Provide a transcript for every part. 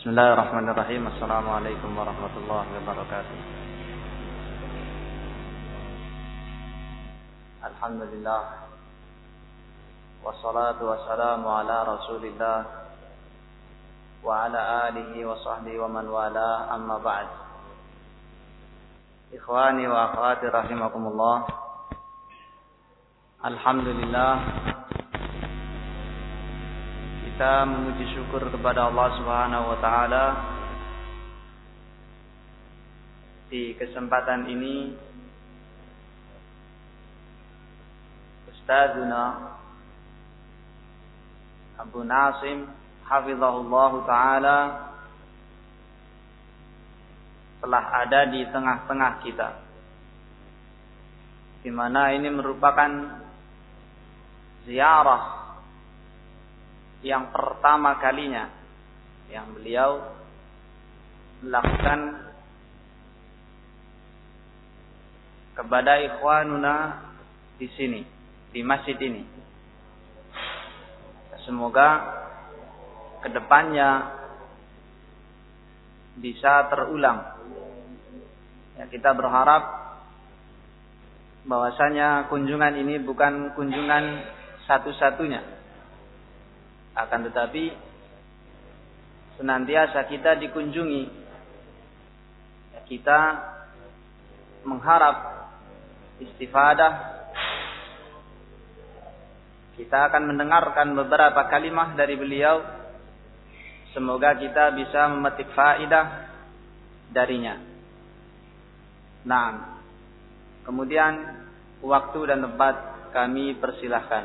Bismillahirrahmanirrahim. Assalamualaikum warahmatullahi wabarakatuh. Alhamdulillah. Wassalatu wassalamu ala Rasulillah wa ala alihi wa sahbihi wa man wala amma ba'd. Ikhwani wa akhwati rahimakumullah. Alhamdulillah kita memuji syukur kepada Allah Subhanahu wa taala. Di kesempatan ini Ustazuna Abu Nasim hafizahullah taala telah ada di tengah-tengah kita di mana ini merupakan ziarah yang pertama kalinya yang beliau melakukan kepada ikhwanuna di sini di masjid ini. Semoga ke depannya bisa terulang. Ya, kita berharap bahwasanya kunjungan ini bukan kunjungan satu-satunya akan tetapi senantiasa kita dikunjungi. Kita mengharap istifadah. Kita akan mendengarkan beberapa kalimat dari beliau. Semoga kita bisa memetik faidah darinya. Nah, kemudian waktu dan tempat kami persilahkan.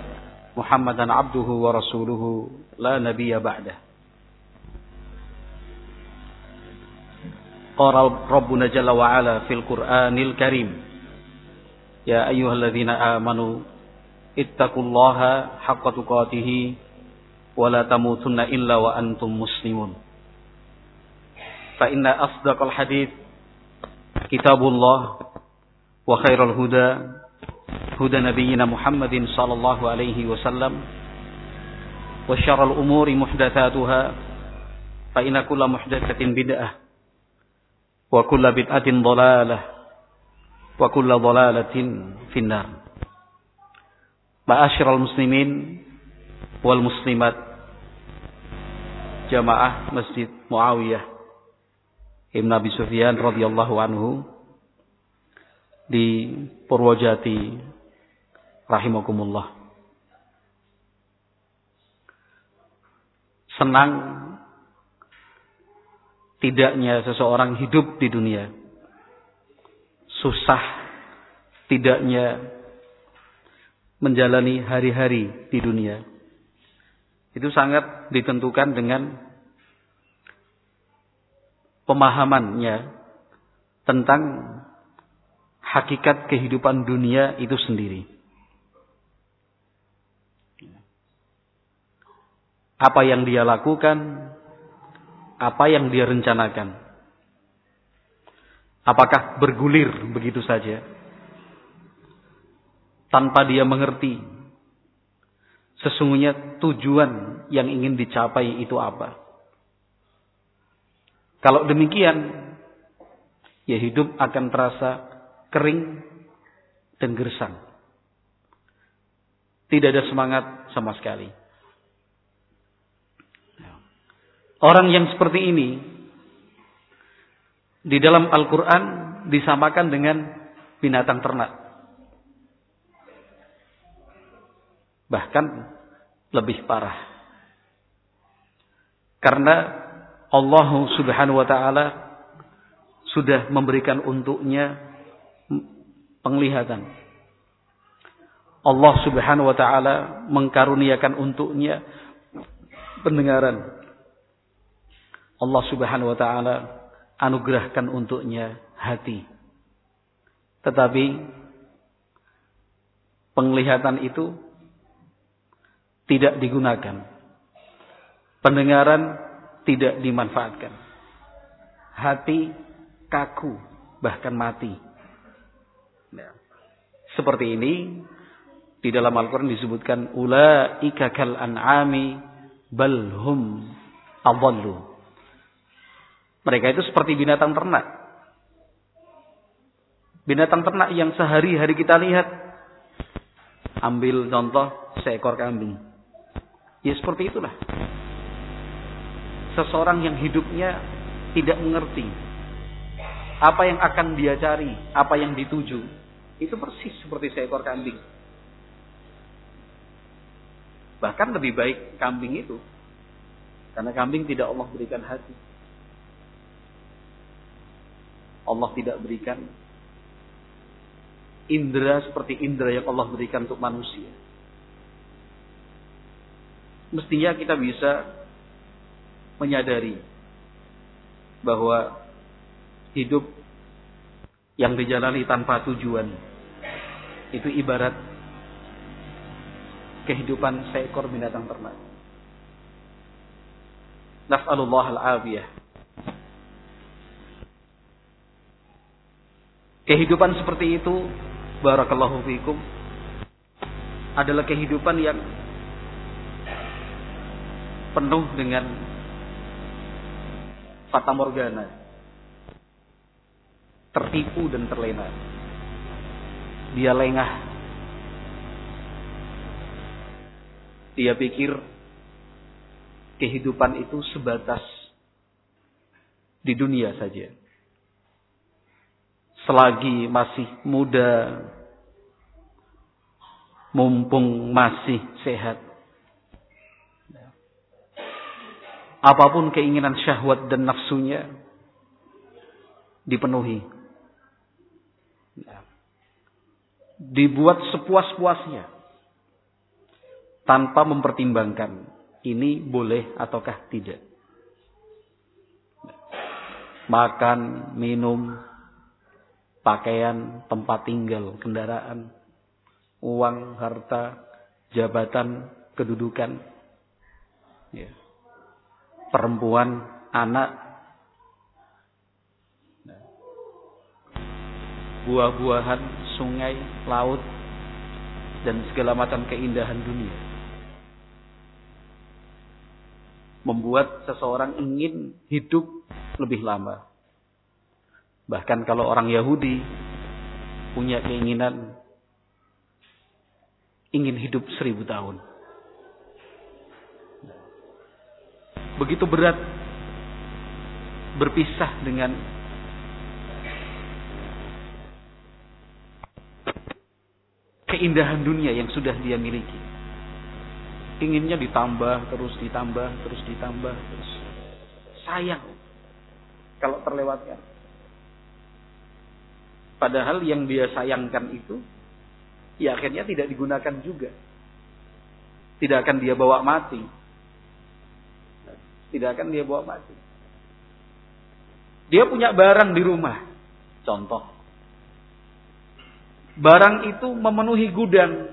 محمدا عبده ورسوله لا نبي بعده. قال ربنا جل وعلا في القرآن الكريم يا أيها الذين آمنوا اتقوا الله حق تقاته ولا تموتن إلا وأنتم مسلمون. فإن أصدق الحديث كتاب الله وخير الهدى هدى نبينا محمد صلى الله عليه وسلم وشر الأمور محدثاتها فإن كل محدثة بدعة وكل بدعة ضلالة وكل ضلالة في النار. معاشر المسلمين والمسلمات جماعة مسجد معاوية Ibn Abi Sufyan radhiyallahu anhu di Purwojati rahimakumullah. Senang tidaknya seseorang hidup di dunia. Susah tidaknya menjalani hari-hari di dunia. Itu sangat ditentukan dengan pemahamannya tentang hakikat kehidupan dunia itu sendiri. Apa yang dia lakukan, apa yang dia rencanakan. Apakah bergulir begitu saja? Tanpa dia mengerti sesungguhnya tujuan yang ingin dicapai itu apa. Kalau demikian, ya hidup akan terasa kering dan gersang. Tidak ada semangat sama sekali. Orang yang seperti ini di dalam Al-Quran disamakan dengan binatang ternak. Bahkan lebih parah. Karena Allah subhanahu wa ta'ala sudah memberikan untuknya penglihatan. Allah Subhanahu wa taala mengkaruniakan untuknya pendengaran. Allah Subhanahu wa taala anugerahkan untuknya hati. Tetapi penglihatan itu tidak digunakan. Pendengaran tidak dimanfaatkan. Hati kaku, bahkan mati. Seperti ini di dalam Al-Quran disebutkan ulaika kal an'ami balhum adallu. Mereka itu seperti binatang ternak. Binatang ternak yang sehari-hari kita lihat. Ambil contoh seekor kambing. Ya seperti itulah. Seseorang yang hidupnya tidak mengerti apa yang akan dia cari, apa yang dituju. Itu persis seperti seekor kambing. Bahkan lebih baik kambing itu. Karena kambing tidak Allah berikan hati. Allah tidak berikan indera seperti indera yang Allah berikan untuk manusia. Mestinya kita bisa menyadari bahwa hidup yang dijalani tanpa tujuan itu ibarat kehidupan seekor binatang ternak. Nas'alullah al-afiyah. Kehidupan seperti itu, barakallahu fikum, adalah kehidupan yang penuh dengan fata morgana. Tertipu dan terlena. Dia lengah. Dia pikir kehidupan itu sebatas di dunia saja selagi masih muda, mumpung masih sehat. Apa pun keinginan syahwat dan nafsunya dipenuhi. Dibuat sepuas-puasnya. Tanpa mempertimbangkan ini boleh ataukah tidak. Makan, minum, pakaian, tempat tinggal, kendaraan, uang, harta, jabatan, kedudukan, ya. perempuan, anak, nah. Buah-buahan, sungai, laut, dan segala macam keindahan dunia. Membuat seseorang ingin hidup lebih lama. Bahkan kalau orang Yahudi punya keinginan ingin hidup seribu tahun. Begitu berat berpisah dengan keindahan dunia yang sudah dia miliki. Inginnya ditambah, terus ditambah, terus ditambah, terus sayang kalau terlewatkan. Padahal yang dia sayangkan itu, ya akhirnya tidak digunakan juga. Tidak akan dia bawa mati. Tidak akan dia bawa mati. Dia punya barang di rumah. Contoh. Barang itu memenuhi gudang.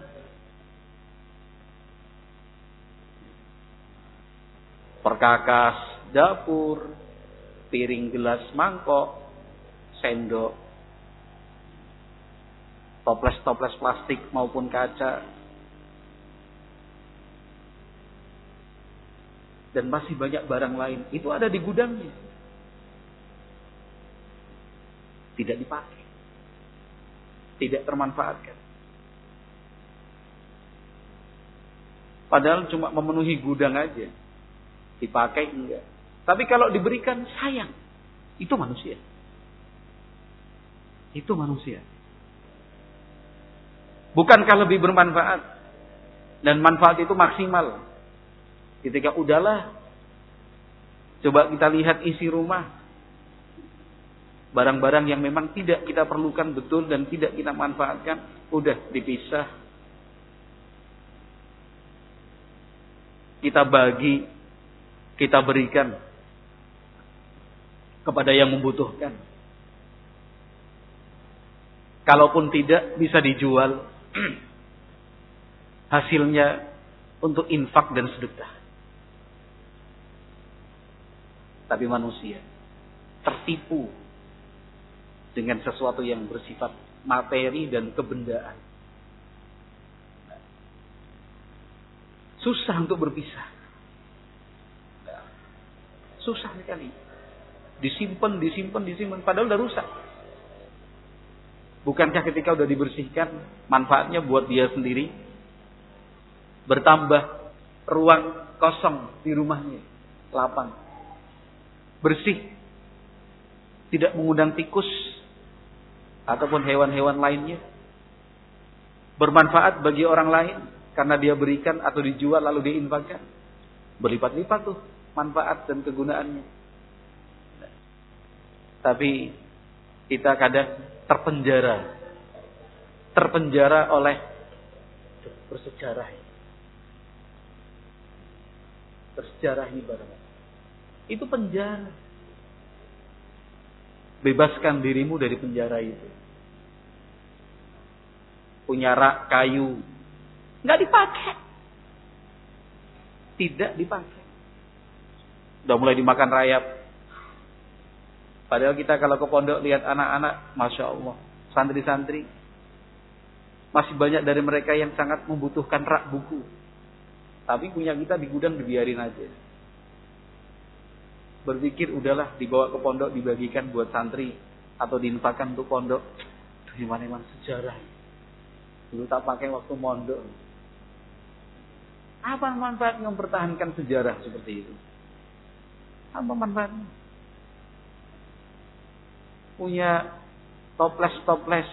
Perkakas, dapur, piring gelas mangkok, sendok, toples-toples plastik maupun kaca. Dan masih banyak barang lain. Itu ada di gudangnya. Tidak dipakai. Tidak termanfaatkan. Padahal cuma memenuhi gudang aja. Dipakai enggak. Tapi kalau diberikan sayang. Itu manusia. Itu manusia. Bukankah lebih bermanfaat? Dan manfaat itu maksimal. Ketika udahlah, coba kita lihat isi rumah. Barang-barang yang memang tidak kita perlukan betul dan tidak kita manfaatkan, udah dipisah. Kita bagi, kita berikan kepada yang membutuhkan. Kalaupun tidak bisa dijual, hasilnya untuk infak dan sedekah. Tapi manusia tertipu dengan sesuatu yang bersifat materi dan kebendaan. Susah untuk berpisah. Susah sekali. Disimpan, disimpan, disimpan. Padahal udah rusak. Bukankah ketika udah dibersihkan, manfaatnya buat dia sendiri? Bertambah ruang kosong di rumahnya. Lapang. Bersih. Tidak mengundang tikus. Ataupun hewan-hewan lainnya. Bermanfaat bagi orang lain karena dia berikan atau dijual lalu diinfakkan. Berlipat-lipat tuh manfaat dan kegunaannya. Tapi kita kadang terpenjara. Terpenjara oleh bersejarah. Bersejarah ini barang. Itu penjara. Bebaskan dirimu dari penjara itu. Punya rak kayu Nggak dipakai. Tidak dipakai. Udah mulai dimakan rayap. Padahal kita kalau ke pondok lihat anak-anak, Masya Allah. Santri-santri. Masih banyak dari mereka yang sangat membutuhkan rak buku. Tapi punya kita di gudang dibiarin aja. Berpikir udahlah dibawa ke pondok dibagikan buat santri. Atau diinfakkan untuk pondok. Gimana emang sejarah. Dulu tak pakai waktu mondok. Apa manfaatnya mempertahankan sejarah seperti itu? Apa manfaatnya? Punya toples-toples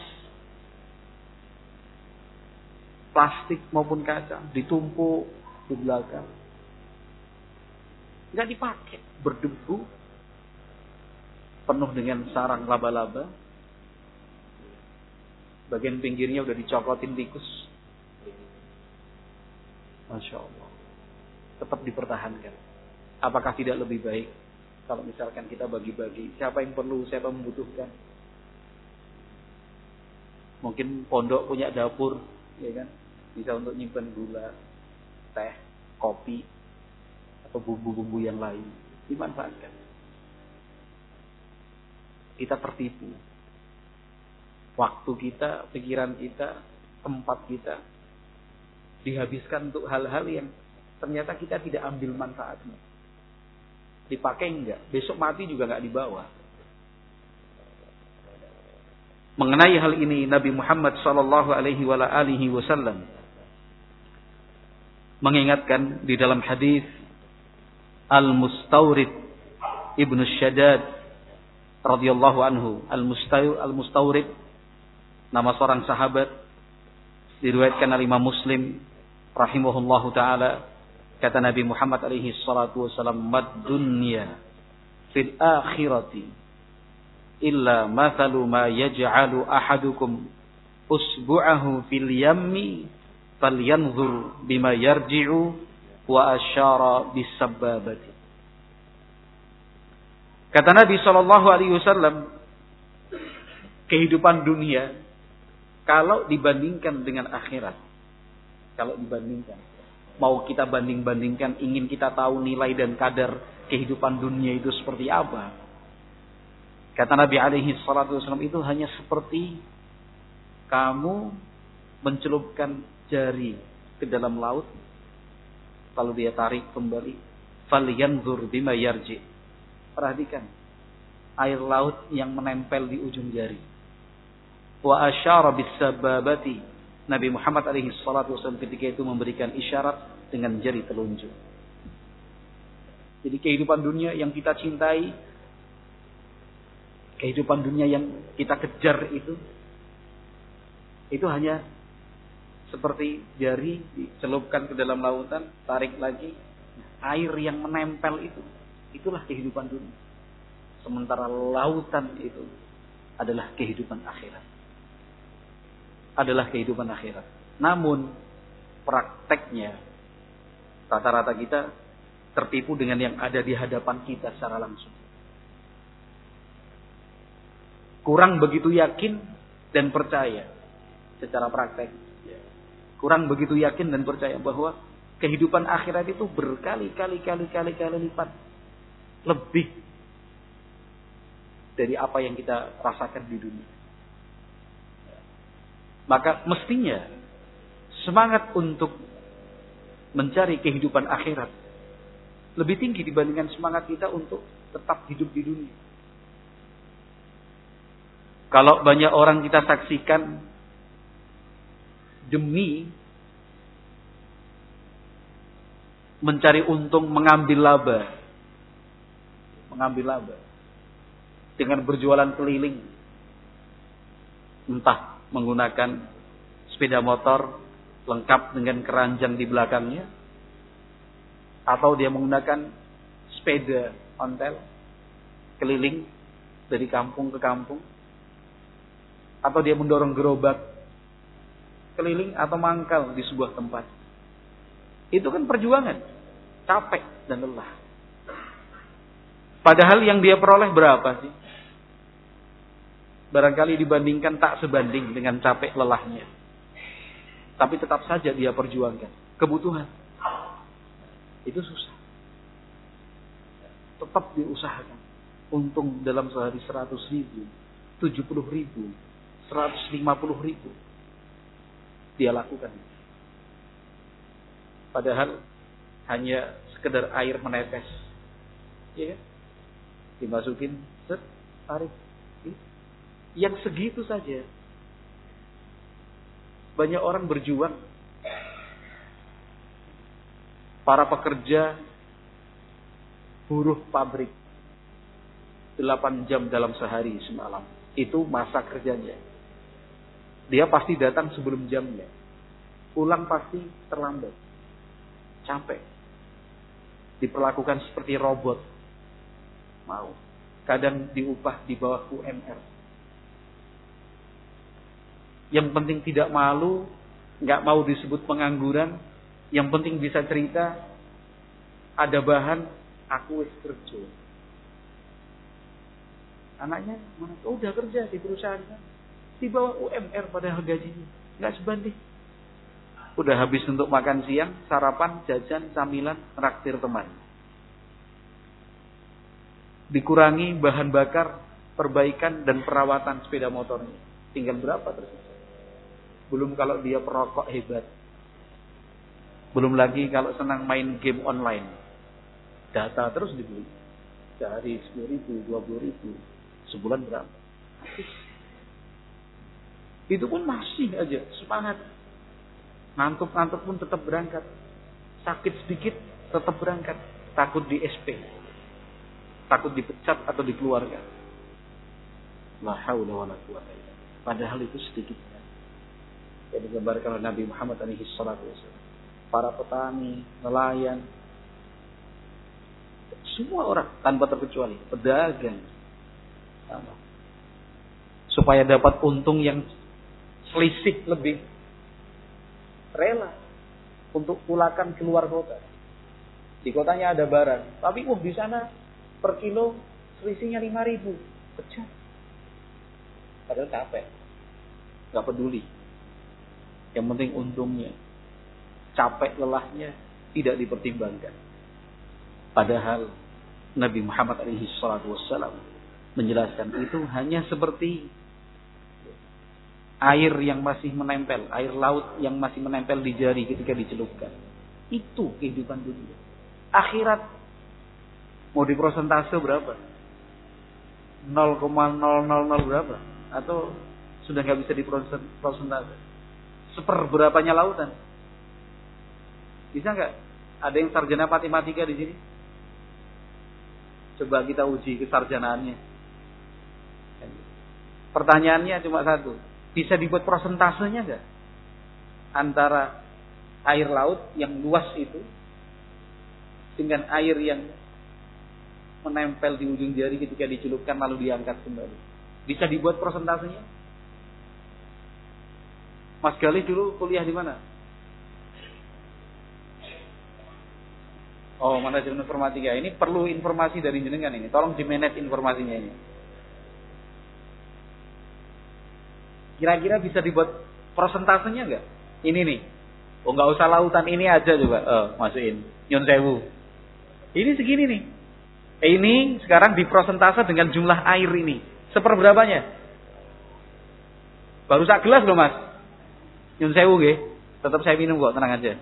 plastik maupun kaca ditumpuk di belakang. Nggak dipakai, berdebu, penuh dengan sarang laba-laba. Bagian pinggirnya udah dicokotin tikus. Masya Allah. Tetap dipertahankan. Apakah tidak lebih baik kalau misalkan kita bagi-bagi siapa yang perlu, siapa yang membutuhkan. Mungkin pondok punya dapur, ya kan? Bisa untuk nyimpan gula, teh, kopi, bumbu-bumbu yang lain. Dimanfaatkan. Kita tertipu. Waktu kita, pikiran kita, tempat kita dihabiskan untuk hal-hal yang ternyata kita tidak ambil manfaatnya. Dipakai enggak? Besok mati juga enggak dibawa. Mengenai hal ini Nabi Muhammad sallallahu alaihi wasallam mengingatkan di dalam hadis Al-Mustawrid Ibnu Syadad radhiyallahu anhu. Al-Mustawrid nama seorang sahabat. Diriwayatkan oleh Imam Muslim rahimahullahu taala. Kata Nabi Muhammad alaihi salatu wasallam mad dunya fil akhirati illa mathalu ma yaj'alu ahadukum usbu'ahu fil yammi falyanzur bima yarji'u wa asyara bisababati Kata Nabi sallallahu alaihi wasallam kehidupan dunia kalau dibandingkan dengan akhirat kalau dibandingkan. Mau kita banding-bandingkan, ingin kita tahu nilai dan kadar kehidupan dunia itu seperti apa. Kata Nabi alaihi wasallam itu hanya seperti kamu mencelupkan jari ke dalam laut lalu dia tarik kembali falyanzur bima yarji. Perhatikan air laut yang menempel di ujung jari. Wa asyara bisababati. Nabi Muhammad alaihi salatu wasallam ketika itu memberikan isyarat dengan jari telunjuk. Jadi kehidupan dunia yang kita cintai, kehidupan dunia yang kita kejar itu, itu hanya seperti jari dicelupkan ke dalam lautan, tarik lagi, air yang menempel itu, itulah kehidupan dunia. Sementara lautan itu adalah kehidupan akhirat adalah kehidupan akhirat. Namun prakteknya rata-rata kita tertipu dengan yang ada di hadapan kita secara langsung. kurang begitu yakin dan percaya secara praktek. Kurang begitu yakin dan percaya bahwa kehidupan akhirat itu berkali-kali kali-kali kali lipat lebih dari apa yang kita rasakan di dunia. Maka mestinya semangat untuk mencari kehidupan akhirat lebih tinggi dibandingkan semangat kita untuk tetap hidup di dunia. Kalau banyak orang kita saksikan demi mencari untung, mengambil laba. Mengambil laba. Dengan berjualan keliling. Entah menggunakan sepeda motor lengkap dengan keranjang di belakangnya. Atau dia menggunakan sepeda ontel keliling dari kampung ke kampung. Atau dia mendorong gerobak keliling atau mangkal di sebuah tempat. Itu kan perjuangan. Capek dan lelah. Padahal yang dia peroleh berapa sih? Barangkali dibandingkan tak sebanding dengan capek lelahnya. Tapi tetap saja dia perjuangkan. Kebutuhan. Itu susah. Tetap diusahakan. Untung dalam sehari 100 ribu, 70 ribu, 150 ribu. Dia lakukan. Padahal hanya sekedar air menetes. Ya? Dimasukin, set, tarik. Yang segitu saja. Banyak orang berjuang. Para pekerja buruh pabrik. 8 jam dalam sehari semalam. Itu masa kerjanya. Dia pasti datang sebelum jamnya. Pulang pasti terlambat. Capek. Diperlakukan seperti robot. Mau. Kadang diupah di bawah UMR. Yang penting tidak malu, nggak mau disebut pengangguran, yang penting bisa cerita, ada bahan, aku wis kerja. Anaknya mana? Oh, udah kerja di perusahaan kan di bawah UMR pada gajinya. Nggak sebanding. Udah habis untuk makan siang, sarapan, jajan, camilan, raktir teman. Dikurangi bahan bakar, perbaikan dan perawatan sepeda motornya. Tinggal berapa tersisa? Belum kalau dia perokok hebat. Belum lagi kalau senang main game online. Data terus dibeli. Sehari 10 ribu, 20 ribu. Sebulan berapa? Itu pun masih aja semangat. Ngantuk-ngantuk pun tetap berangkat. Sakit sedikit tetap berangkat. Takut di SP. Takut dipecat atau dikeluarkan. La haula wala quwata Padahal itu sedikit. Yang digambarkan oleh Nabi Muhammad alaihi salatu Para petani, nelayan, semua orang tanpa terkecuali, pedagang, supaya dapat untung yang selisih lebih rela untuk pulakan keluar kota. Di kotanya ada barang, tapi uh di sana per kilo selisihnya lima ribu, pecah. Padahal capek, nggak peduli. Yang penting untungnya, capek lelahnya tidak dipertimbangkan. Padahal Nabi Muhammad alaihi menjelaskan itu hanya seperti air yang masih menempel, air laut yang masih menempel di jari ketika dicelupkan. Itu kehidupan dunia. Akhirat mau di prosentase berapa? 0,000 berapa? Atau sudah nggak bisa di prosentase? Seper berapanya lautan? Bisa nggak? Ada yang sarjana matematika di sini? Coba kita uji kesarjanaannya. Pertanyaannya cuma satu bisa dibuat prosentasenya enggak? Antara air laut yang luas itu dengan air yang menempel di ujung jari ketika dicelupkan lalu diangkat kembali. Bisa dibuat prosentasenya? Mas Gali dulu kuliah di mana? Oh, manajemen informatika. Ini perlu informasi dari jenengan ini. Tolong di manage informasinya ini. Kira-kira bisa dibuat prosentasenya enggak? Ini nih. Oh nggak usah lautan ini aja coba. Oh, masukin. Nyun sewu. Ini segini nih. Eh, ini sekarang diprosentase dengan jumlah air ini. Seperberapanya? Baru sak gelas loh mas. Nyun sewu. Tetap saya minum kok, tenang aja.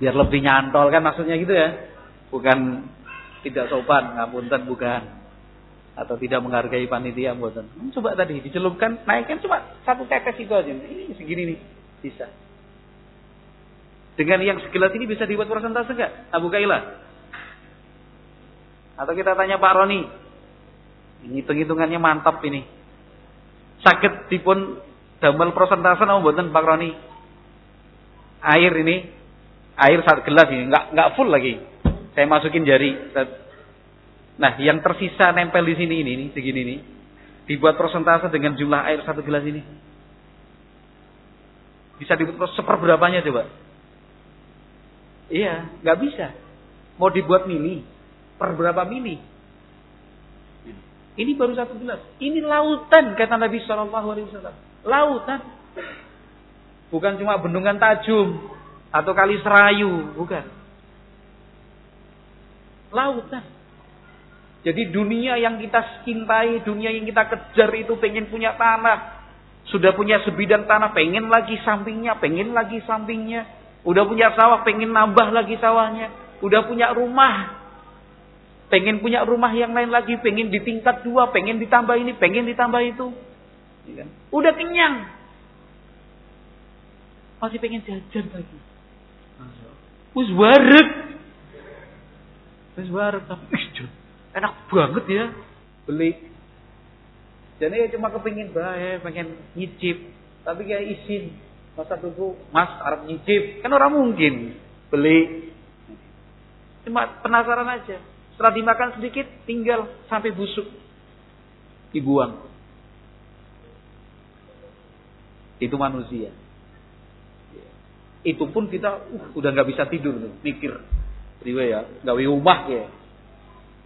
Biar lebih nyantol kan maksudnya gitu ya. Bukan tidak sopan, ngapunten bukan. Atau tidak menghargai panitia buatan. Coba tadi dicelupkan, naikkan cuma satu tetes itu aja. Ini segini nih bisa. Dengan yang segelas ini bisa dibuat persentase enggak? Abu Kaila? Atau kita tanya Pak Roni. Ini hitung-hitungannya mantap ini. Sakit dipun damel persentase nama buatan Pak Roni. Air ini, air satu gelas ini, enggak enggak full lagi. Saya masukin jari. Nah, yang tersisa nempel di sini ini, ini segini nih. Dibuat persentase dengan jumlah air satu gelas ini. Bisa dibuat seperberapanya coba? Iya, nggak bisa. Mau dibuat mini, per berapa mini? Ini baru satu gelas. Ini lautan kata Nabi Shallallahu Alaihi Wasallam. Lautan, bukan cuma bendungan tajum atau kali serayu, bukan. Lautan. Jadi dunia yang kita cintai, dunia yang kita kejar itu pengen punya tanah, sudah punya sebidang tanah, pengen lagi sampingnya, pengen lagi sampingnya. Udah punya sawah, pengen nambah lagi sawahnya. Udah punya rumah, pengen punya rumah yang lain lagi, pengen di tingkat dua, pengen ditambah ini, pengen ditambah itu. Iya kan? Udah kenyang. Masih pengen jajan lagi. Wis wareg. Wis wareg tapi enak banget ya. Beli jadi ya cuma kepingin baik, pengen nyicip. Tapi kayak izin. Masa tuku, mas Arab nyicip. Kan orang mungkin beli. Cuma penasaran aja. Setelah dimakan sedikit, tinggal sampai busuk. Dibuang. Itu manusia. Itu pun kita uh, udah nggak bisa tidur tuh, mikir. Riwe ya, gawe rumah ya.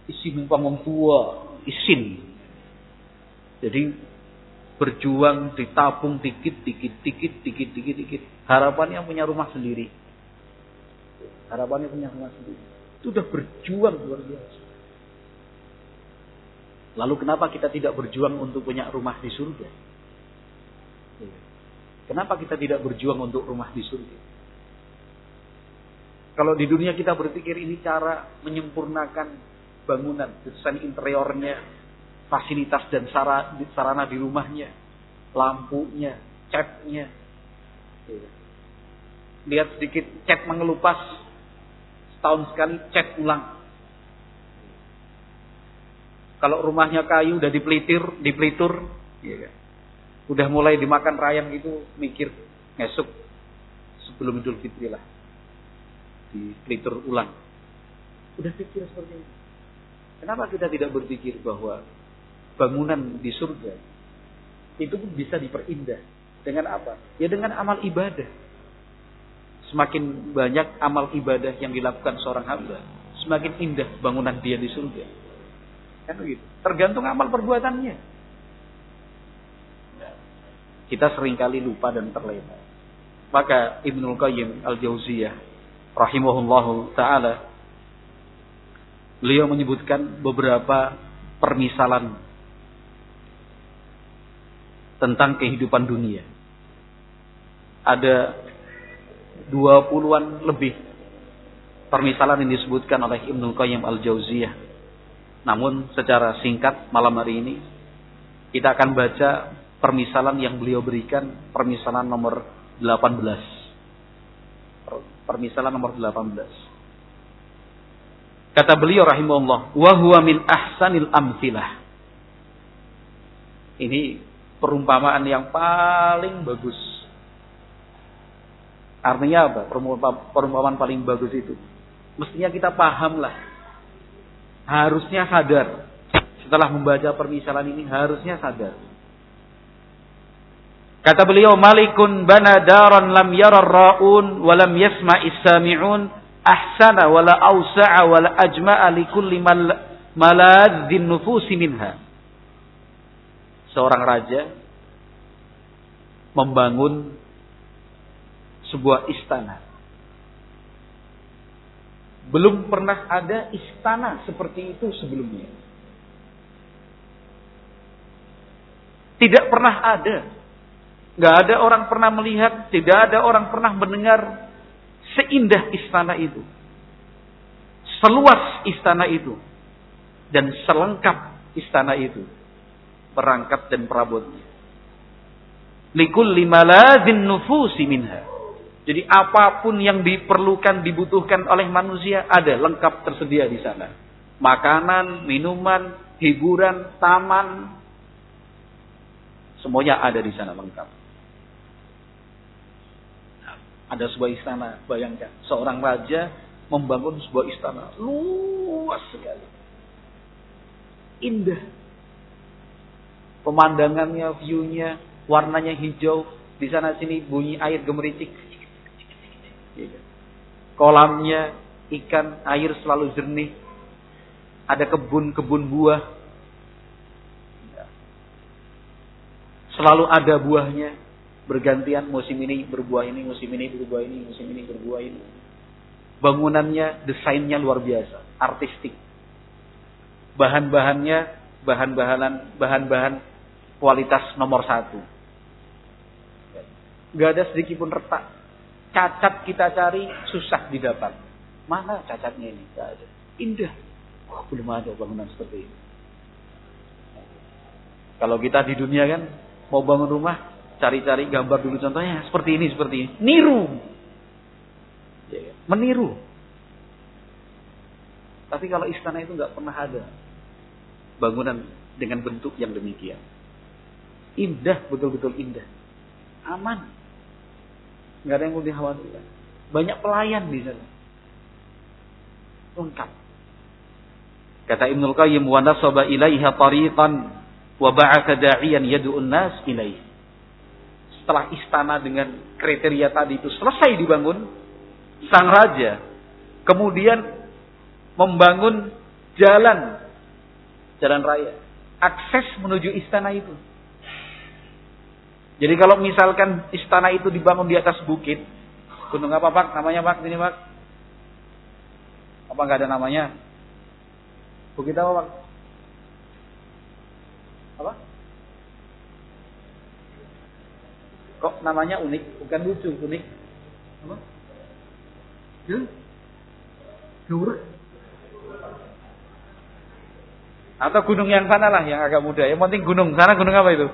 Isin numpang wong tua, isin jadi berjuang ditabung dikit dikit dikit dikit dikit dikit. Harapannya punya rumah sendiri. Harapannya punya rumah sendiri. Itu udah berjuang luar biasa. Lalu kenapa kita tidak berjuang untuk punya rumah di surga? Kenapa kita tidak berjuang untuk rumah di surga? Kalau di dunia kita berpikir ini cara menyempurnakan bangunan, desain interiornya, fasilitas dan sarana di rumahnya, lampunya, catnya. Iya. Lihat sedikit cat mengelupas, setahun sekali cat ulang. Kalau rumahnya kayu udah dipelitir, dipelitur, ya, udah mulai dimakan rayang gitu, mikir ngesuk sebelum Idul Fitri lah, dipelitur ulang. Udah pikir seperti itu. Kenapa kita tidak berpikir bahwa bangunan di surga itu pun bisa diperindah dengan apa? Ya dengan amal ibadah. Semakin banyak amal ibadah yang dilakukan seorang hamba, semakin indah bangunan dia di surga. Kan begitu. Tergantung amal perbuatannya. Kita sering kali lupa dan terlena. Maka Ibnul Qayyim Al-Jauziyah rahimahullahu taala beliau menyebutkan beberapa permisalan tentang kehidupan dunia. Ada dua puluhan lebih permisalan yang disebutkan oleh Ibnu Qayyim Al-Jauziyah. Namun secara singkat malam hari ini kita akan baca permisalan yang beliau berikan, permisalan nomor 18. Permisalan nomor 18. Kata beliau rahimahullah, "Wa huwa min ahsanil amsilah." Ini perumpamaan yang paling bagus. Artinya apa? Perumpamaan paling bagus itu. Mestinya kita paham lah. Harusnya sadar. Setelah membaca permisalan ini harusnya sadar. Kata beliau, Malikun bana daran lam yara ra'un wa lam yasma sami'un ahsana wala awsa'a wala ajma'a likulli maladzin nufusi minha. seorang raja membangun sebuah istana. Belum pernah ada istana seperti itu sebelumnya. Tidak pernah ada. Gak ada orang pernah melihat, tidak ada orang pernah mendengar seindah istana itu. Seluas istana itu. Dan selengkap istana itu. Perangkat dan perabotnya. Likul limalazin nufusi minha. Jadi apa pun yang diperlukan, dibutuhkan oleh manusia ada lengkap tersedia di sana. Makanan, minuman, hiburan, taman, semuanya ada di sana lengkap. Ada sebuah istana, bayangkan. Seorang raja membangun sebuah istana. Luas sekali, indah, pemandangannya, viewnya, warnanya hijau, di sana sini bunyi air gemericik, kolamnya ikan, air selalu jernih, ada kebun-kebun buah, Selalu ada buahnya. Bergantian musim ini berbuah ini, musim ini berbuah ini, musim ini berbuah ini. Bangunannya, desainnya luar biasa. Artistik. Bahan-bahannya, bahan-bahan bahan-bahan kualitas nomor satu. Gak ada sedikit pun retak. Cacat kita cari, susah didapat. Mana cacatnya ini? Gak ada. Indah. Wah, belum ada bangunan seperti ini. Kalau kita di dunia kan Mau bangun rumah, cari-cari gambar dulu contohnya seperti ini, seperti ini. Niru. Meniru. Tapi kalau istana itu nggak pernah ada bangunan dengan bentuk yang demikian. Indah, betul-betul indah. Aman. Nggak ada yang mau dikhawatirkan. Banyak pelayan di sana. Lengkap. Kata Ibnul Qayyim, wa nasaba ilaiha tariqan wa ba'atha da'iyan yad'un nas ilaih. Setelah istana dengan kriteria tadi itu selesai dibangun, sang raja kemudian membangun jalan jalan raya, akses menuju istana itu. Jadi kalau misalkan istana itu dibangun di atas bukit, gunung apa pak? Namanya pak? Ini pak? Apa nggak ada namanya? Bukit apa pak? Apa? Kok namanya unik? Bukan lucu, unik. Apa? Ya? Gurek. Atau gunung yang sana lah yang agak muda. Yang penting gunung. Sana gunung apa itu?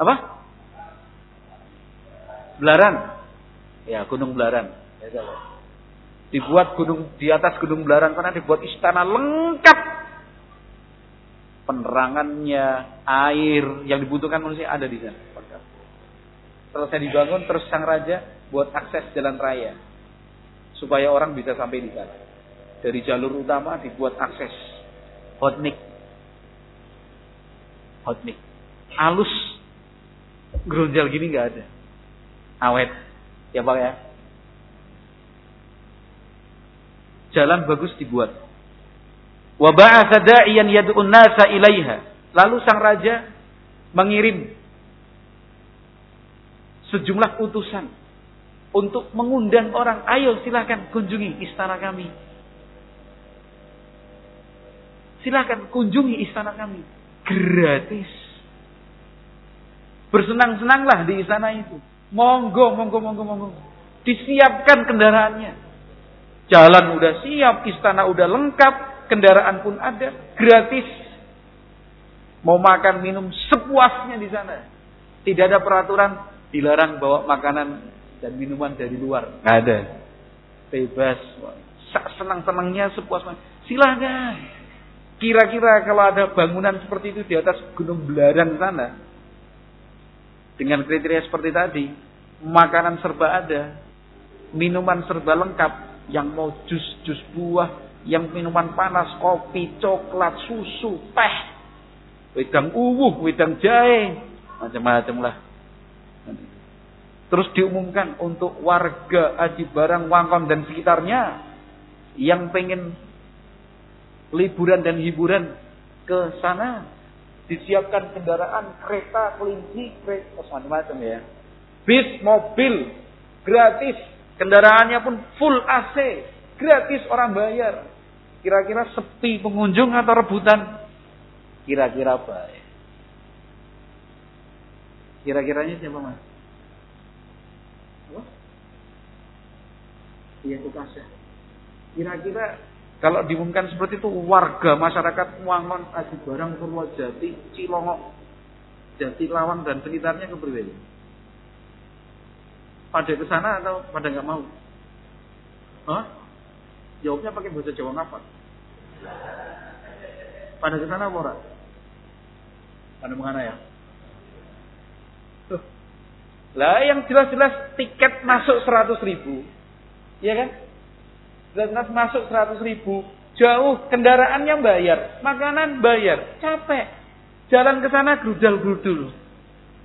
Apa? Belaran. Ya, gunung Belaran. Dibuat gunung di atas gunung Belaran sana dibuat istana lengkap penerangannya, air yang dibutuhkan manusia ada di sana. Selesai dibangun terus sang raja buat akses jalan raya supaya orang bisa sampai di sana. Dari jalur utama dibuat akses hotnik. Hotnik. Alus gerunjal gini nggak ada. Awet. Ya Pak ya. Jalan bagus dibuat Wa ba'atha da'iyan yad'un nasa ilaiha. Lalu sang raja mengirim sejumlah utusan untuk mengundang orang, ayo silahkan kunjungi istana kami. Silahkan kunjungi istana kami. Gratis. Bersenang-senanglah di istana itu. Monggo, monggo, monggo, monggo. Disiapkan kendaraannya. Jalan udah siap, istana udah lengkap, kendaraan pun ada, gratis. Mau makan minum sepuasnya di sana. Tidak ada peraturan dilarang bawa makanan dan minuman dari luar. Nggak ada. Bebas. Senang-senangnya sepuasnya. Silahkan. Kira-kira kalau ada bangunan seperti itu di atas Gunung Belaran sana. Dengan kriteria seperti tadi. Makanan serba ada. Minuman serba lengkap. Yang mau jus-jus buah, yang minuman panas, kopi, coklat, susu, teh, wedang uwuh, wedang jahe, macam-macam lah. Terus diumumkan untuk warga Aji Barang, Wangkon dan sekitarnya yang pengen liburan dan hiburan ke sana, disiapkan kendaraan, kereta, kelinci, kereta, macam-macam ya. Bis, mobil, gratis. Kendaraannya pun full AC, gratis orang bayar. Kira-kira sepi pengunjung atau rebutan? Kira-kira baik. Kira-kiranya siapa mas? Iya itu kasih. Kira-kira kalau diumumkan seperti itu warga masyarakat Wangon, Aji Barang, Purwojati, Cilongok, Jati Lawang dan sekitarnya keberbeda. Pada ke sana atau pada nggak mau? Hah? Jawabnya pakai bahasa Jawa apa? Pada ke sana apa Pada mana ya? Lah yang jelas-jelas tiket masuk 100 ribu. Iya kan? Jelas-jelas masuk 100 ribu. Jauh kendaraannya bayar. Makanan bayar. Capek. Jalan ke sana grudal-grudul.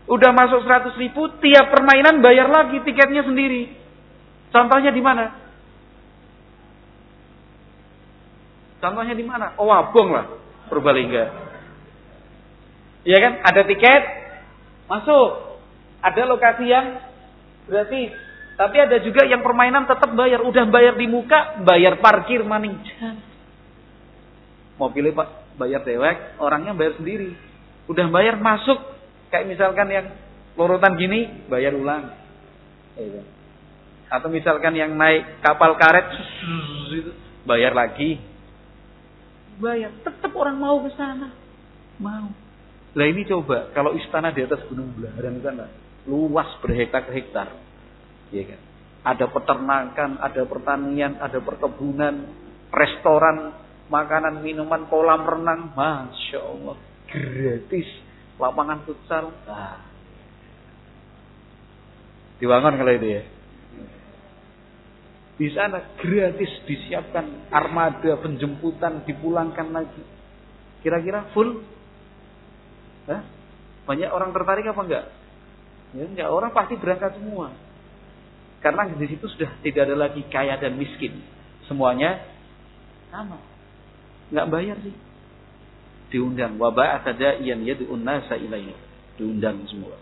Udah masuk 100 ribu, tiap permainan bayar lagi tiketnya sendiri. Contohnya di mana? Contohnya di mana? Oh, Wabong lah, Purbalingga. Iya kan? Ada tiket, masuk. Ada lokasi yang gratis. Tapi ada juga yang permainan tetap bayar. Udah bayar di muka, bayar parkir maning. Mobilnya pak bayar dewek, orangnya bayar sendiri. Udah bayar masuk. Kayak misalkan yang lorotan gini, bayar ulang. Iya kan? Atau misalkan yang naik kapal karet, bayar lagi bayar. Tetap orang mau ke sana. Mau. Lah ini coba kalau istana di atas gunung Belaran kan luas berhektar-hektar. Iya kan? Ada peternakan, ada pertanian, ada perkebunan, restoran, makanan, minuman, kolam renang. Masya Allah. Gratis. Lapangan futsal. Nah. Dibangun kalau itu ya. Di sana gratis disiapkan armada penjemputan dipulangkan lagi. Kira-kira full? Hah? Banyak orang tertarik apa enggak? Ya enggak, orang pasti berangkat semua. Karena di situ sudah tidak ada lagi kaya dan miskin. Semuanya sama. Enggak bayar sih. Diundang. Wabah atada iyan yad'un nasa ilaihi. Diundang semua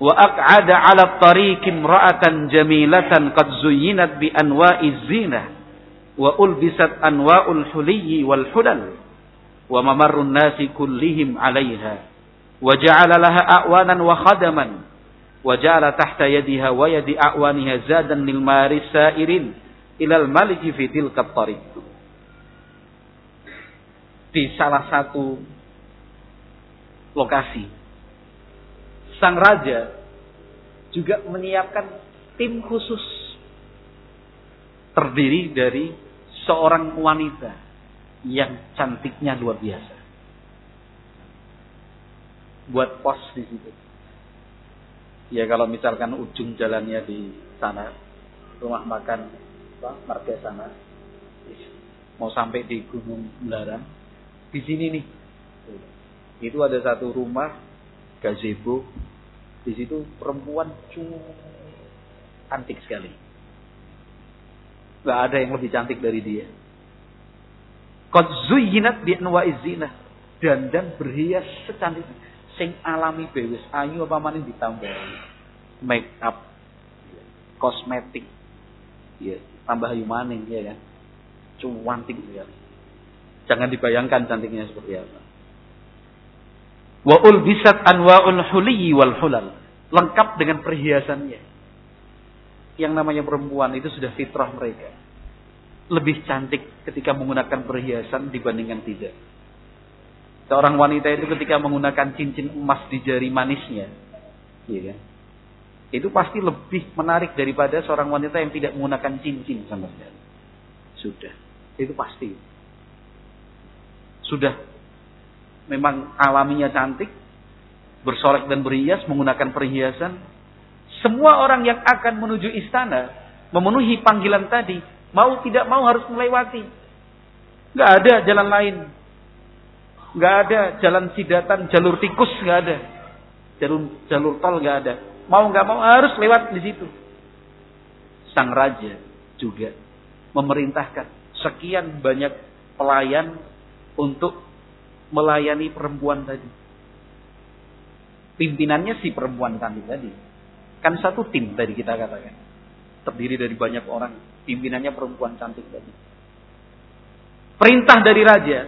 wa aq'ada 'ala tariq imra'atan jamilatan qad zuyyinat bi anwa'iz zinah wa ulbisat anwa'ul huliyyi wal hulal wa mamarrun nasi kullihim 'alayha wa ja'ala laha a'wanan wa khadaman wa ja'ala tahta yadiha wa yadi a'waniha zadan lil maris sa'irin ilal maliki fi tilka tariq di salah satu lokasi sang raja juga menyiapkan tim khusus terdiri dari seorang wanita yang cantiknya luar biasa. Buat pos di situ. Ya kalau misalkan ujung jalannya di sana, rumah makan marga sana, mau sampai di Gunung Belarang, di sini nih, itu ada satu rumah gazebo di situ perempuan cantik sekali. Gak ada yang lebih cantik dari dia. Qad zuyyinat bi anwa'iz zinah. Dandan berhias secantik. Sing alami bewis. Ayu apa maning ditambah make up kosmetik. Ya tambah ayu maning ya kan? Cuantik sekali. Jangan dibayangkan cantiknya seperti apa Wa ulbisat anwa'ul huliyi wal hulal. Lengkap dengan perhiasannya. Yang namanya perempuan itu sudah fitrah mereka. Lebih cantik ketika menggunakan perhiasan dibandingkan tidak. Seorang wanita itu ketika menggunakan cincin emas di jari manisnya. Iya kan? Itu pasti lebih menarik daripada seorang wanita yang tidak menggunakan cincin sama sekali. Sudah. Itu pasti. Sudah memang alaminya cantik, bersolek dan berhias, menggunakan perhiasan. Semua orang yang akan menuju istana, memenuhi panggilan tadi, mau tidak mau harus melewati. Gak ada jalan lain. Gak ada jalan sidatan, jalur tikus gak ada. Jalur, jalur tol gak ada. Mau gak mau harus lewat di situ. Sang raja juga memerintahkan sekian banyak pelayan untuk melayani perempuan tadi. Pimpinannya si perempuan cantik tadi. Kan satu tim tadi kita katakan. Terdiri dari banyak orang. Pimpinannya perempuan cantik tadi. Perintah dari raja.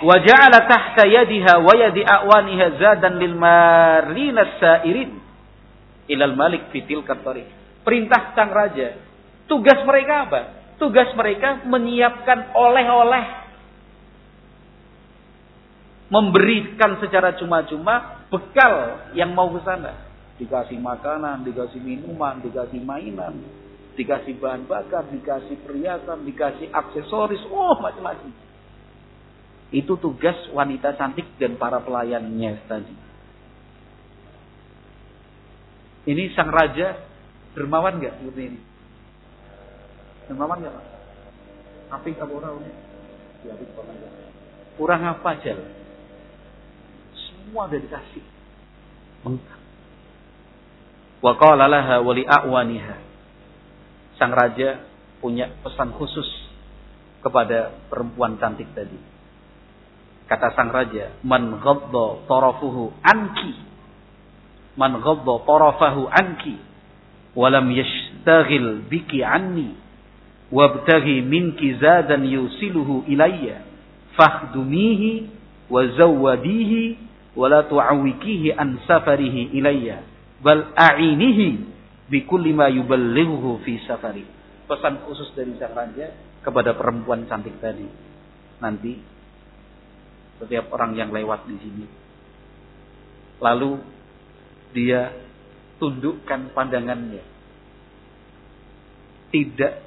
Wa ja'ala tahta yadiha wa yadi a'waniha zadan lil marina sa'irin ilal malik fitil katari. Perintah sang raja. Tugas mereka apa? Tugas mereka menyiapkan oleh-oleh memberikan secara cuma-cuma bekal yang mau ke sana. Dikasih makanan, dikasih minuman, dikasih mainan, dikasih bahan bakar, dikasih perhiasan, dikasih aksesoris, oh macam-macam. Itu tugas wanita cantik dan para pelayannya tadi. Ini sang raja dermawan nggak seperti ini? Dermawan nggak? Apik apa orang? Ya, kurang apa aja? Semua udah dikasih. Lengkap. Wa qala laha wa li'awaniha. Sang raja punya pesan khusus kepada perempuan cantik tadi. Kata sang raja, "Man ghadda tarafuhu anki." Man ghadda tarafahu anki wa lam yashtaghil biki anni wabtaghi minki zadan yusiluhu ilayya fahdumihi wa zawwadihi wala tu'awikihi an safarihi ilayya bal a'inihi bikulli ma yuballighuhu fi safari. Pesan khusus dari sang raja kepada perempuan cantik tadi. Nanti setiap orang yang lewat di sini lalu dia tundukkan pandangannya tidak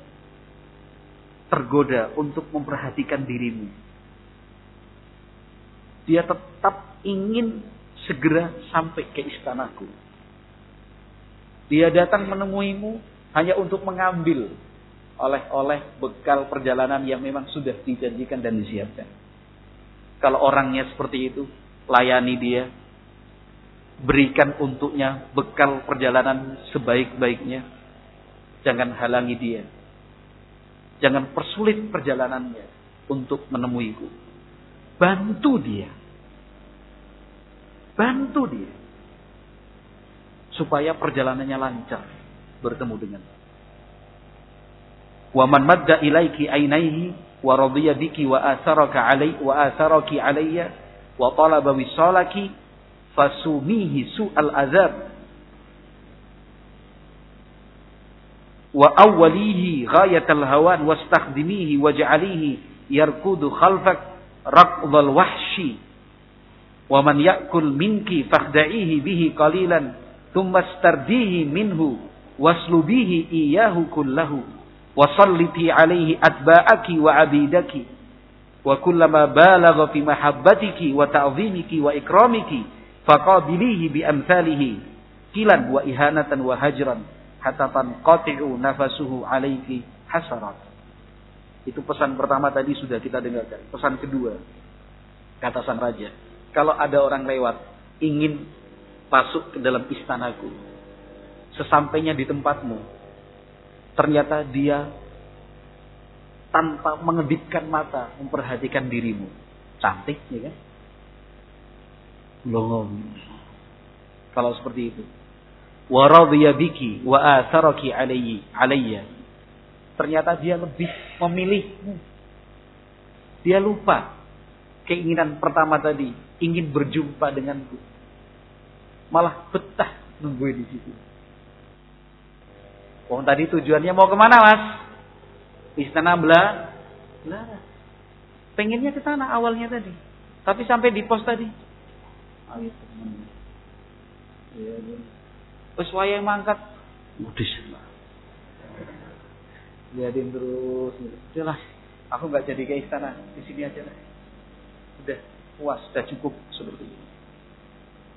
tergoda untuk memperhatikan dirimu. Dia tetap ingin segera sampai ke istanaku. Dia datang menemuimu hanya untuk mengambil oleh-oleh bekal perjalanan yang memang sudah dijanjikan dan disiapkan. Kalau orangnya seperti itu, layani dia, berikan untuknya bekal perjalanan sebaik-baiknya. Jangan halangi dia. Jangan persulit perjalanannya untuk menemuiku. Bantu dia Bantu dia. Supaya perjalanannya lancar bertemu dengan Wa man madda ilaiki ainaihi wa radiya biki wa asaraka alai wa asaraki alayya wa talaba wisalaki fasumihi su'al azab. Wa awwalihi ghayatal hawan wastakhdimihi waj'alihi yarkudu khalfak raqdal wahshi Wa ya'kul minki fakhda'ihi bihi qalilan thumma stardihi minhu waslubihi iyyahu kullahu wa salliti alaihi atba'aki wa abidaki wa kullama balagha fi mahabbatiki wa ta'zimiki wa ikramiki faqabilihi bi amsalihi kilan wa ihanatan wa hajran hatta tanqati'u nafasuhu alaiki hasarat. Itu pesan pertama tadi sudah kita dengarkan. Pesan kedua kata sang raja kalau ada orang lewat ingin masuk ke dalam istanaku, sesampainya di tempatmu, ternyata dia tanpa mengedipkan mata memperhatikan dirimu. Cantik, ya kan? Belum. Kalau seperti itu. Wa radhiya biki wa atharaki alayhi alayya. Ternyata dia lebih memilihmu. Dia lupa keinginan pertama tadi, ingin berjumpa denganku. Malah betah nungguin di situ. Oh tadi tujuannya mau ke mana mas? Istana Bela. Bela. Pengennya ke sana awalnya tadi. Tapi sampai di pos tadi. Ayo teman. Ya, Terus wayang mangkat. Mudis. Lihatin terus. Jelas. Aku nggak jadi ke istana. Di sini aja lah sudah puas, sudah cukup seperti ini.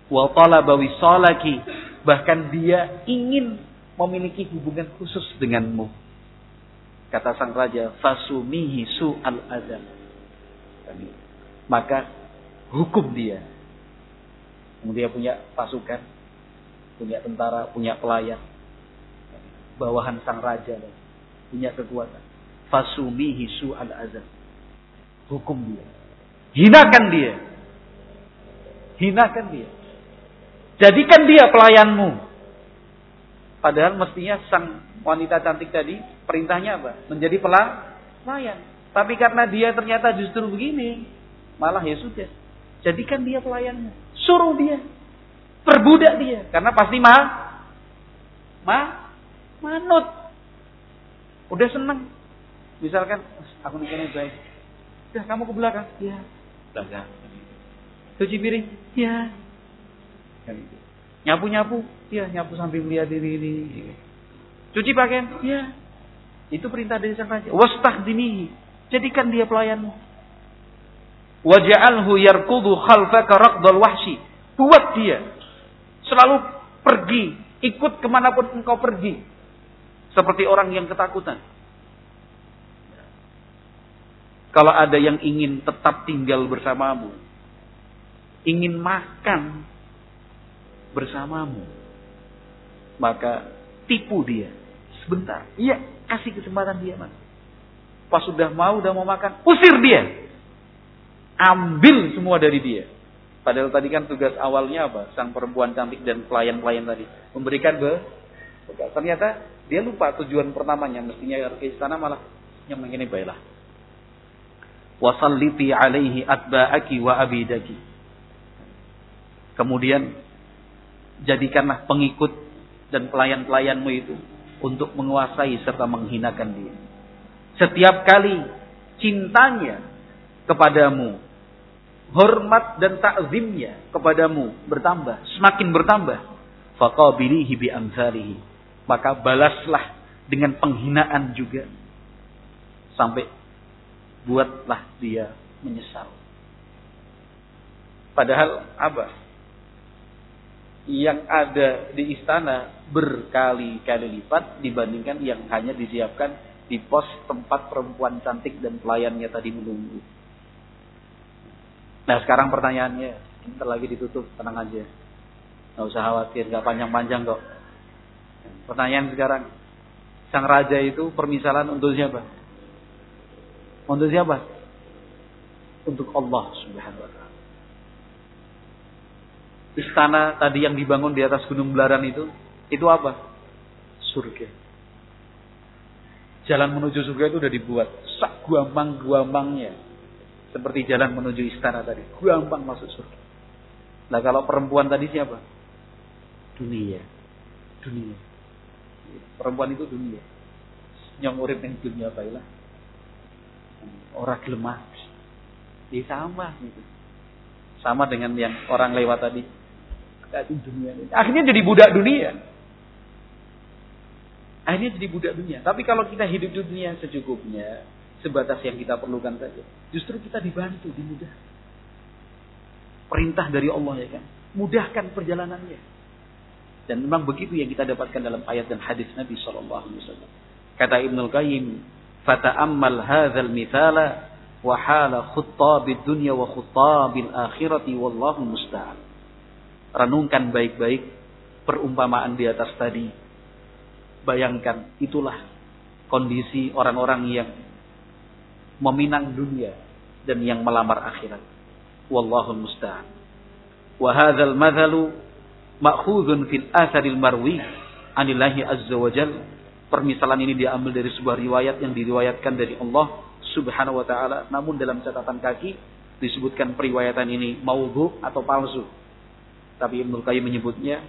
Wa talaba wisalaki, bahkan dia ingin memiliki hubungan khusus denganmu. Kata sang raja, fasumihi su al azam. Maka hukum dia. Dia punya pasukan, punya tentara, punya pelayan. Bawahan sang raja, punya kekuatan. Fasumihi su al azam. Hukum dia Hinakan dia. Hinakan dia. Jadikan dia pelayanmu. Padahal mestinya sang wanita cantik tadi perintahnya apa? Menjadi pelayan. Tapi karena dia ternyata justru begini, malah ya sudah. Jadikan dia pelayanmu. Suruh dia. Perbudak dia. Karena pasti ma, ma, manut. Udah seneng. Misalkan, aku nikahnya baik. Udah kamu ke belakang. Ya. Belakang. Cuci piring. Ya. Nyapu-nyapu. Ya, nyapu sambil melihat diri ini. Cuci pakaian. Ya. Itu perintah dari sang raja. dini. Jadikan dia pelayanmu. Waja'alhu yarkudu khalfaka raqdal wahsi. Buat dia. Selalu pergi. Ikut ke mana pun engkau pergi. Seperti orang yang ketakutan. Kalau ada yang ingin tetap tinggal bersamamu, ingin makan bersamamu, maka tipu dia sebentar. Iya, kasih kesempatan dia, Mas. Pas sudah mau, udah mau makan, usir dia. Ambil semua dari dia. Padahal tadi kan tugas awalnya apa? Sang perempuan cantik dan pelayan-pelayan tadi. Memberikan be Ternyata dia lupa tujuan pertamanya. Mestinya ke istana malah yang begini baiklah wasalliti alaihi atba'aki wa abidaki. Kemudian jadikanlah pengikut dan pelayan-pelayanmu itu untuk menguasai serta menghinakan dia. Setiap kali cintanya kepadamu, hormat dan takzimnya kepadamu bertambah, semakin bertambah, faqabilihi bi amsalihi. Maka balaslah dengan penghinaan juga sampai buatlah dia menyesal. Padahal apa? Yang ada di istana berkali-kali lipat dibandingkan yang hanya disiapkan di pos tempat perempuan cantik dan pelayannya tadi menunggu. Nah sekarang pertanyaannya, ini lagi ditutup, tenang aja. Nggak usah khawatir, nggak panjang-panjang kok. Pertanyaan sekarang, sang raja itu permisalan untuk siapa? Untuk siapa? Untuk Allah Subhanahu wa taala. Istana tadi yang dibangun di atas gunung Belaran itu, itu apa? Surga. Jalan menuju surga itu sudah dibuat. Sak guambang-guambangnya. Seperti jalan menuju istana tadi. Guambang masuk surga. Nah kalau perempuan tadi siapa? Dunia. Dunia. Perempuan itu dunia. Yang urip yang dunia baiklah orang lemah. Ya sama gitu. Sama dengan yang orang lewat tadi. dunia Akhirnya jadi budak dunia. Akhirnya jadi budak dunia. Tapi kalau kita hidup di dunia secukupnya, sebatas yang kita perlukan saja, justru kita dibantu, dimudah. Perintah dari Allah ya kan. Mudahkan perjalanannya. Dan memang begitu yang kita dapatkan dalam ayat dan hadis Nabi Shallallahu Alaihi Wasallam. Kata Ibnu Qayyim, fata'ammal hadzal mithala wa hala khuttabid dunya wa khuttabil akhirati wallahu musta'an. Renungkan baik-baik perumpamaan di atas tadi. Bayangkan itulah kondisi orang-orang yang meminang dunia dan yang melamar akhirat. Wallahu musta'an. Wa hadzal mathalu ma'khudhun fil atharil marwi anillahi azza wa jalla Permisalan ini diambil dari sebuah riwayat yang diriwayatkan dari Allah Subhanahu wa taala, namun dalam catatan kaki disebutkan periwayatan ini maudhu atau palsu. Tapi Ibnu Qayyim menyebutnya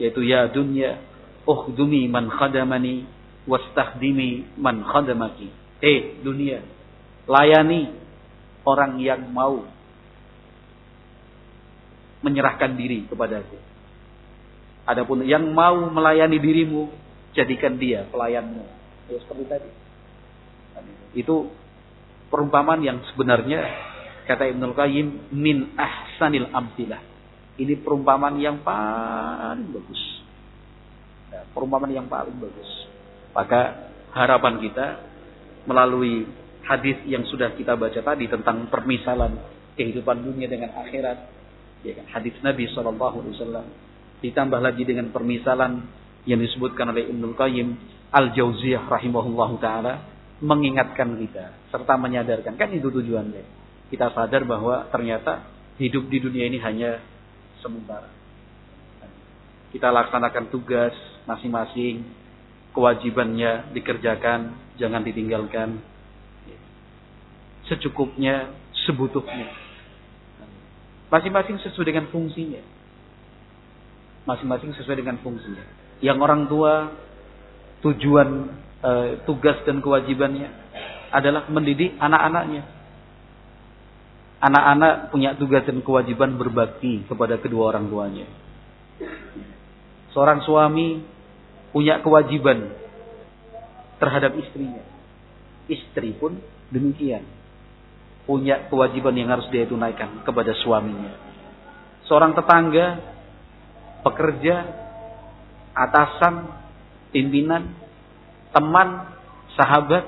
yaitu ya dunya ukhdumi man khadamani wastakhdimi man khadamaki. Eh dunia, layani orang yang mau menyerahkan diri kepadaku. Adapun yang mau melayani dirimu, jadikan dia pelayanmu. Ya, seperti tadi. Itu perumpamaan yang sebenarnya kata Ibnu Qayyim min ahsanil amtilah. Ini perumpamaan yang paling bagus. Ya, perumpamaan yang paling bagus. Maka harapan kita melalui hadis yang sudah kita baca tadi tentang permisalan kehidupan dunia dengan akhirat, ya kan? Hadis Nabi Wasallam ditambah lagi dengan permisalan yang disebutkan oleh Ibnu Qayyim Al-Jauziyah rahimahullahu taala mengingatkan kita serta menyadarkan kan itu tujuannya kita sadar bahwa ternyata hidup di dunia ini hanya sementara. Kita laksanakan tugas masing-masing, kewajibannya dikerjakan, jangan ditinggalkan. Secukupnya, sebutuhnya. Masing-masing sesuai dengan fungsinya. Masing-masing sesuai dengan fungsinya. Yang orang tua tujuan e, tugas dan kewajibannya adalah mendidik anak-anaknya. Anak-anak punya tugas dan kewajiban berbakti kepada kedua orang tuanya. Seorang suami punya kewajiban terhadap istrinya. Istri pun demikian. Punya kewajiban yang harus dia tunaikan kepada suaminya. Seorang tetangga, pekerja, atasan, pimpinan, teman, sahabat,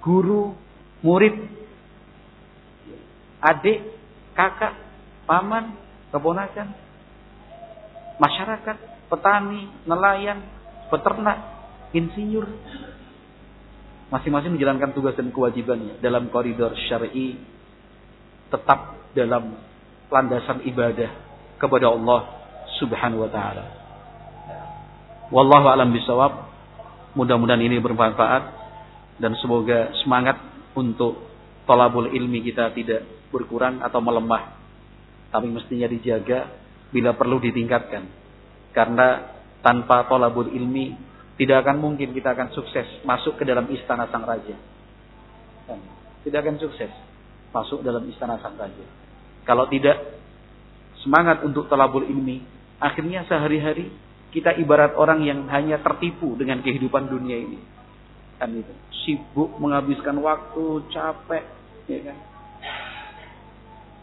guru, murid, adik, kakak, paman, keponakan, masyarakat, petani, nelayan, peternak, insinyur. Masing-masing menjalankan tugas dan kewajibannya dalam koridor syar'i tetap dalam landasan ibadah kepada Allah Subhanahu wa taala. Wallahu alam bisawab. Mudah-mudahan ini bermanfaat dan semoga semangat untuk tolabul ilmi kita tidak berkurang atau melemah. Tapi mestinya dijaga bila perlu ditingkatkan. Karena tanpa tolabul ilmi tidak akan mungkin kita akan sukses masuk ke dalam istana sang raja. Tidak akan sukses masuk dalam istana sang raja. Kalau tidak semangat untuk tolabul ilmi, akhirnya sehari-hari kita ibarat orang yang hanya tertipu dengan kehidupan dunia ini. Kan itu. Sibuk menghabiskan waktu, capek, ya kan?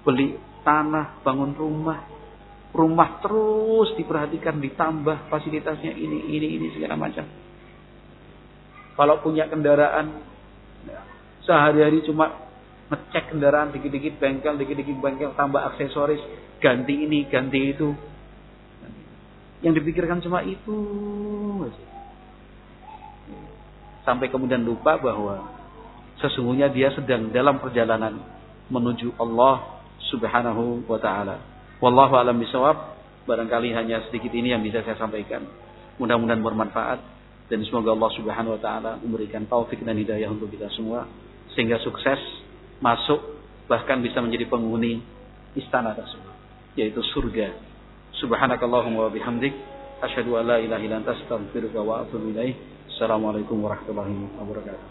Beli tanah, bangun rumah. Rumah terus diperhatikan, ditambah fasilitasnya ini, ini, ini segala macam. Kalau punya kendaraan, sehari-hari cuma ngecek kendaraan dikit-dikit bengkel, dikit-dikit bengkel, tambah aksesoris, ganti ini, ganti itu. Yang dipikirkan cuma itu Sampai kemudian lupa bahwa sesungguhnya dia sedang dalam perjalanan menuju Allah Subhanahu wa taala. Wallahu alam bisawab. Barangkali hanya sedikit ini yang bisa saya sampaikan. Mudah-mudahan bermanfaat dan semoga Allah Subhanahu wa taala memberikan taufik dan hidayah untuk kita semua sehingga sukses masuk bahkan bisa menjadi penghuni istana tersebut yaitu surga Subhanakallahumma wa bihamdik asyhadu an la ilaha illa anta astaghfiruka wa atubu ilaik. Assalamualaikum warahmatullahi wabarakatuh.